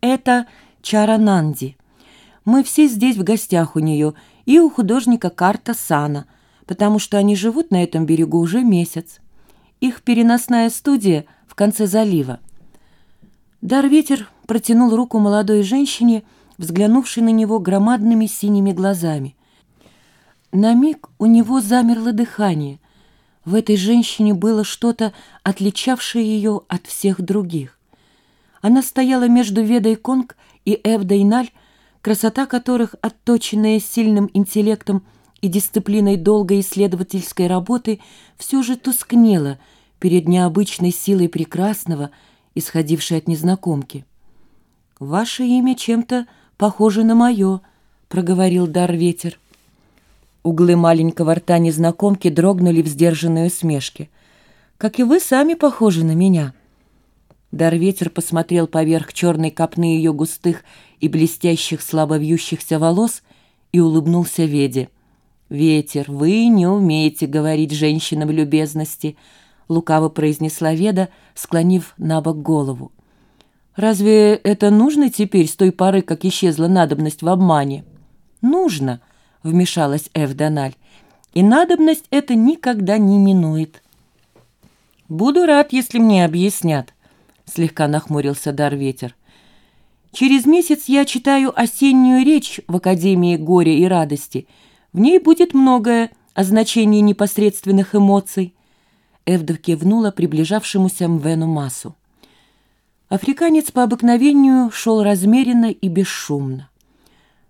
Это Чара Нанди. Мы все здесь в гостях у нее и у художника Карта Сана, потому что они живут на этом берегу уже месяц. Их переносная студия в конце залива. Дарветер протянул руку молодой женщине, взглянувшей на него громадными синими глазами. На миг у него замерло дыхание. В этой женщине было что-то, отличавшее ее от всех других. Она стояла между Ведой Конг и Эвдой Наль, красота которых, отточенная сильным интеллектом и дисциплиной долгой исследовательской работы, все же тускнела перед необычной силой прекрасного, исходившей от незнакомки. «Ваше имя чем-то похоже на мое», — проговорил дар ветер. Углы маленького рта незнакомки дрогнули в сдержанной усмешке. «Как и вы сами похожи на меня». Дар-ветер посмотрел поверх черной копны ее густых и блестящих слабо вьющихся волос и улыбнулся Веде. «Ветер, вы не умеете говорить женщинам любезности», — лукаво произнесла Веда, склонив на бок голову. «Разве это нужно теперь с той поры, как исчезла надобность в обмане?» «Нужно», — вмешалась Эвдональ, «и надобность это никогда не минует». «Буду рад, если мне объяснят», — слегка нахмурился Дар-ветер. «Через месяц я читаю осеннюю речь в Академии горя и радости. В ней будет многое о значении непосредственных эмоций». Эвда кивнула приближавшемуся Мвену Масу. Африканец по обыкновению шел размеренно и бесшумно.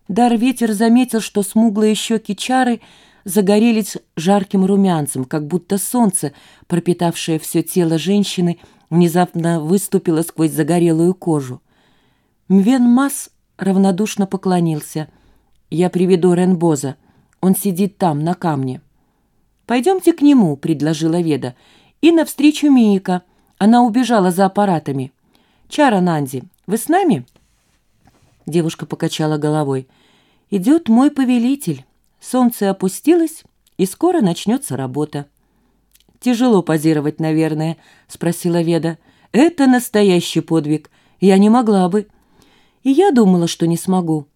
Дар-ветер заметил, что смуглые щеки чары загорелись жарким румянцем, как будто солнце, пропитавшее все тело женщины, внезапно выступило сквозь загорелую кожу. Мвен Мас равнодушно поклонился. «Я приведу Ренбоза. Он сидит там, на камне». «Пойдемте к нему», — предложила Веда. «И навстречу Миика. Она убежала за аппаратами». «Чара Нанди, вы с нами?» Девушка покачала головой. «Идет мой повелитель. Солнце опустилось, и скоро начнется работа». «Тяжело позировать, наверное», — спросила Веда. «Это настоящий подвиг. Я не могла бы». «И я думала, что не смогу.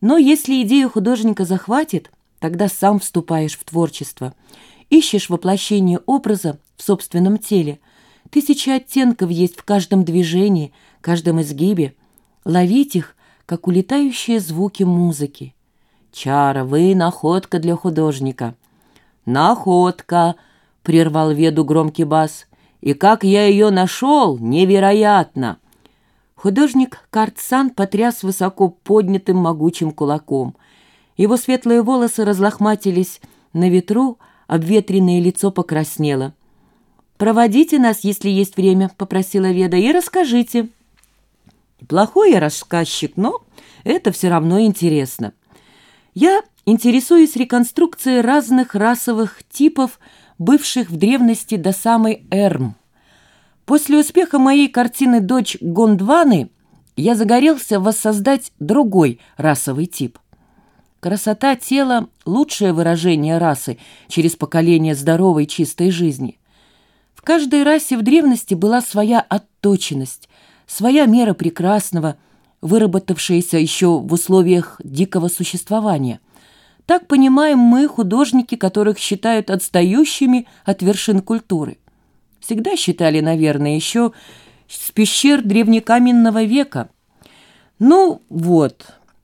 Но если идея художника захватит, тогда сам вступаешь в творчество. Ищешь воплощение образа в собственном теле. Тысячи оттенков есть в каждом движении, каждом изгибе. Ловить их, как улетающие звуки музыки. «Чара, вы находка для художника». «Находка!» — прервал Веду громкий бас. «И как я ее нашел, невероятно!» Художник Картсан потряс высоко поднятым могучим кулаком. Его светлые волосы разлохматились на ветру, обветренное лицо покраснело. «Проводите нас, если есть время», — попросила Веда, — «и расскажите». Плохой я рассказчик, но это все равно интересно. Я интересуюсь реконструкцией разных расовых типов, бывших в древности до самой Эрм. После успеха моей картины «Дочь Гондваны» я загорелся воссоздать другой расовый тип. Красота тела – лучшее выражение расы через поколение здоровой чистой жизни. В каждой расе в древности была своя отточенность, своя мера прекрасного, выработавшаяся еще в условиях дикого существования. Так понимаем мы, художники, которых считают отстающими от вершин культуры. Всегда считали, наверное, еще с пещер древнекаменного века. Ну вот,